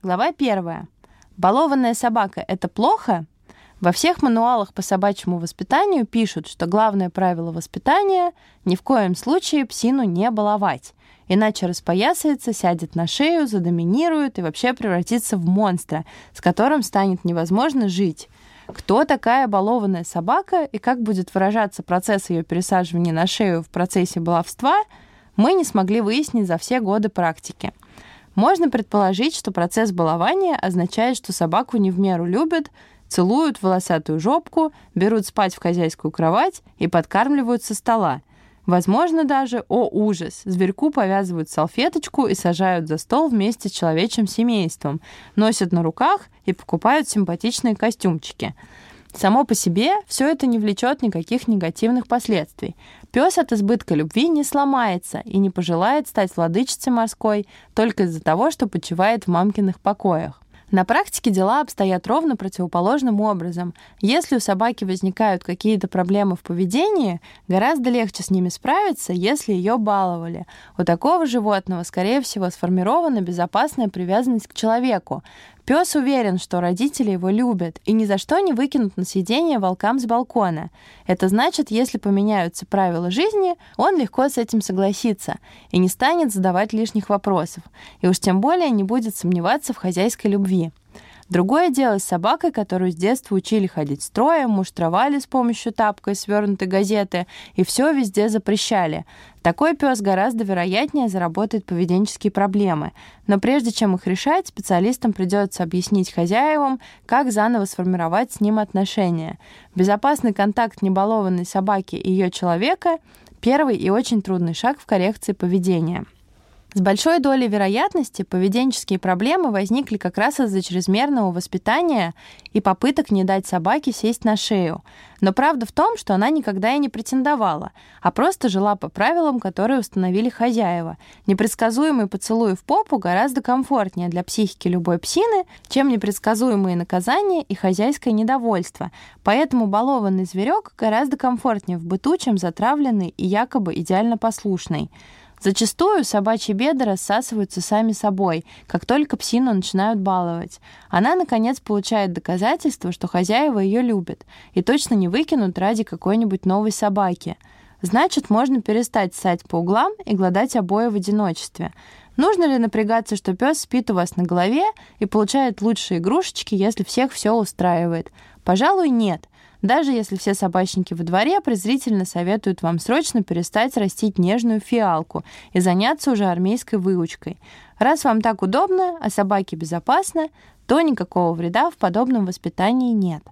Глава первая. Балованная собака – это плохо? Во всех мануалах по собачьему воспитанию пишут, что главное правило воспитания – ни в коем случае псину не баловать, иначе распоясается, сядет на шею, задоминирует и вообще превратится в монстра, с которым станет невозможно жить. Кто такая балованная собака и как будет выражаться процесс ее пересаживания на шею в процессе баловства, мы не смогли выяснить за все годы практики. Можно предположить, что процесс балования означает, что собаку не в меру любят, целуют волосатую жопку, берут спать в хозяйскую кровать и подкармливают со стола. Возможно даже, о ужас, зверьку повязывают салфеточку и сажают за стол вместе с человечьим семейством, носят на руках и покупают симпатичные костюмчики. Само по себе все это не влечет никаких негативных последствий. Пес от избытка любви не сломается и не пожелает стать владычицей морской только из-за того, что почивает в мамкиных покоях. На практике дела обстоят ровно противоположным образом. Если у собаки возникают какие-то проблемы в поведении, гораздо легче с ними справиться, если ее баловали. У такого животного, скорее всего, сформирована безопасная привязанность к человеку. Пес уверен, что родители его любят и ни за что не выкинут на сиденье волкам с балкона. Это значит, если поменяются правила жизни, он легко с этим согласится и не станет задавать лишних вопросов, и уж тем более не будет сомневаться в хозяйской любви. Другое дело с собакой, которую с детства учили ходить строем, муштровали с помощью тапка и свернутой газеты, и все везде запрещали. Такой пес гораздо вероятнее заработает поведенческие проблемы. Но прежде чем их решать, специалистам придется объяснить хозяевам, как заново сформировать с ним отношения. Безопасный контакт небалованной собаки и ее человека – первый и очень трудный шаг в коррекции поведения. С большой долей вероятности поведенческие проблемы возникли как раз из-за чрезмерного воспитания и попыток не дать собаке сесть на шею. Но правда в том, что она никогда и не претендовала, а просто жила по правилам, которые установили хозяева. Непредсказуемый поцелуй в попу гораздо комфортнее для психики любой псины, чем непредсказуемые наказания и хозяйское недовольство. Поэтому балованный зверек гораздо комфортнее в быту, чем затравленный и якобы идеально послушный. Зачастую собачьи беды рассасываются сами собой, как только псину начинают баловать. Она, наконец, получает доказательство, что хозяева ее любят и точно не выкинут ради какой-нибудь новой собаки. Значит, можно перестать ссать по углам и гладать обои в одиночестве. Нужно ли напрягаться, что пес спит у вас на голове и получает лучшие игрушечки, если всех все устраивает? Пожалуй, нет даже если все собачники во дворе презрительно советуют вам срочно перестать растить нежную фиалку и заняться уже армейской выучкой. Раз вам так удобно, а собаке безопасно, то никакого вреда в подобном воспитании нет.